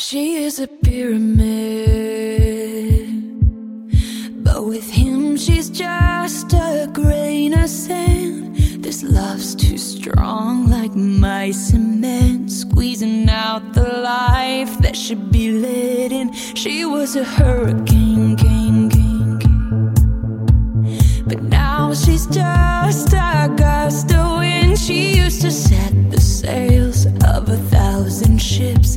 She is a pyramid, but with him she's just a grain of sand. This love's too strong, like my cement, squeezing out the life that should be lit in. She was a hurricane, king, king, king. but now she's just a gust of wind. She used to set the sails of a thousand ships.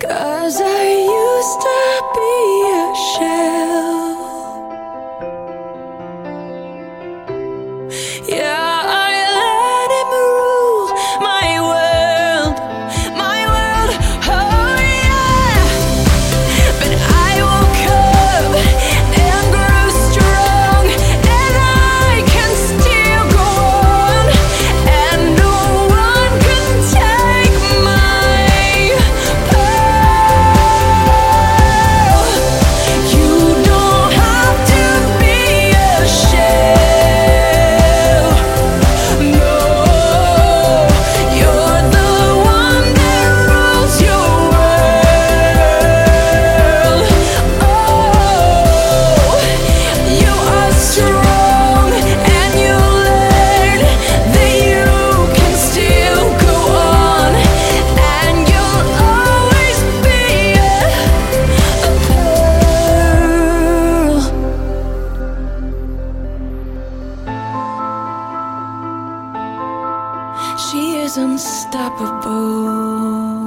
Cause I is unstoppable.